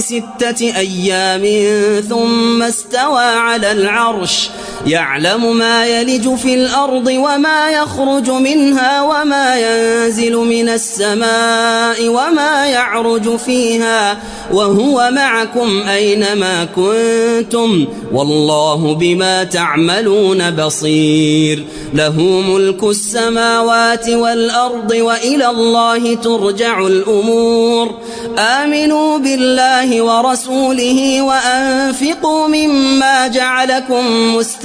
ستة أيام ثم استوى على العرش يعلم ما يلج في الأرض وما يخرج منها وما ينزل من السماء وما يعرج فيها وهو معكم أينما كنتم والله بما تعملون بصير له ملك السماوات والأرض وإلى الله ترجع الأمور آمنوا بالله ورسوله وأنفقوا مما جعلكم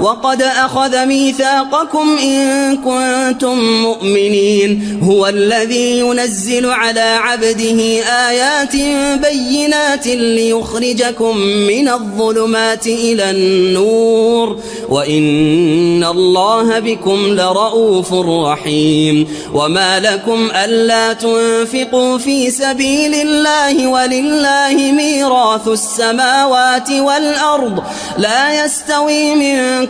وقد أخذ ميثاقكم إن كنتم مؤمنين. هو الذي ينزل على عبده آيات بينات ليخرجكم من الظلمات إلى النور. وإن الله بكم لرؤوف رحيم. وما لكم ألا تنفقوا في سبيل الله ولله ميراث السماوات والأرض. لا يستوي منكم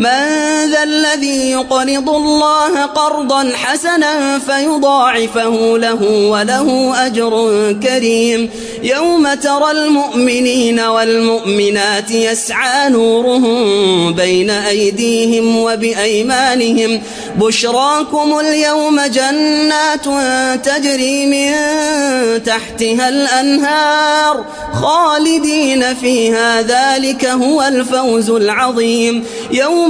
من ذا الذي يقرض الله قرضا حسنا فيضاعفه له وله أجر كريم. يوم ترى المؤمنين والمؤمنات يسعى نورهم بين أيديهم وبأيمانهم. بشراكم اليوم جنات تجري من تحتها الأنهار خالدين فيها. ذلك هو الفوز العظيم. يوم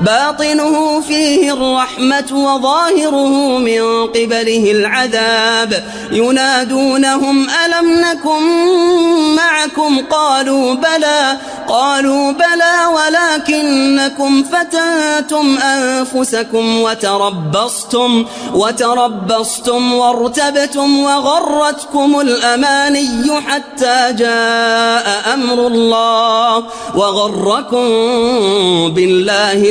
باطنه فيه الرحمة وظاهره من قبله العذاب. ينادونهم ألم نكن معكم؟ قالوا بلى قالوا بلى ولكنكم فتنتم أنفسكم وتربصتم وتربصتم وارتبتم وغرتكم الأماني حتى جاء أمر الله وغركم بالله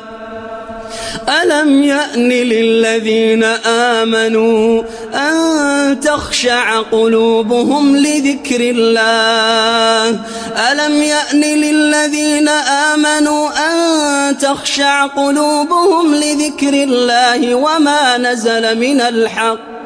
ألم يأن للذين آمنوا أن تخشع قلوبهم لذكر الله؟ ألم يأن للذين آمنوا أن تخشع قلوبهم لذكر الله وما نزل من الحق؟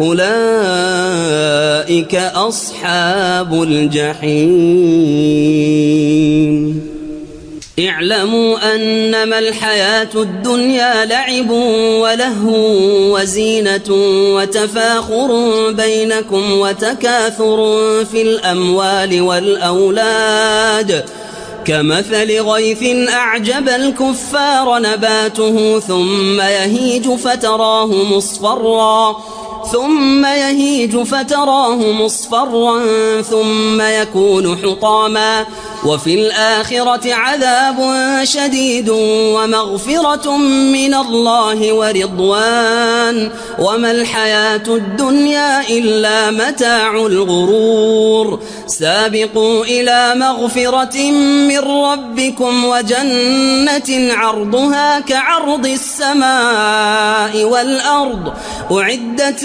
أولئك أصحاب الجحيم. اعلموا أنما الحياة الدنيا لعب ولهو وزينة وتفاخر بينكم وتكاثر في الأموال والأولاد. كمثل غيث أعجب الكفار نباته ثم يهيج فتراه مصفرا. ثم يهيج فتراه مصفرا ثم يكون حطاما وفي الآخرة عذاب شديد ومغفرة من الله ورضوان وما الحياة الدنيا إلا متاع الغرور سابقوا إلى مغفرة من ربكم وجنة عرضها كعرض السماء والأرض أعدت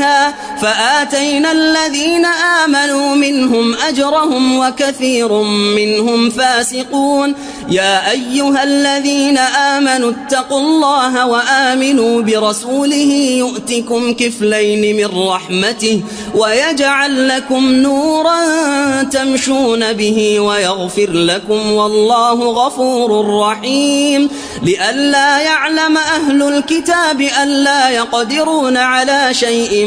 بها فآتينا الذين آمنوا منهم أجرهم وكثير منهم فاسقون. يا أيها الذين آمنوا اتقوا الله وآمنوا برسوله يؤتكم كفلين من رحمته ويجعل لكم نورا تمشون به ويغفر لكم والله غفور رحيم. لئلا يعلم أهل الكتاب ألا يقدرون على شيء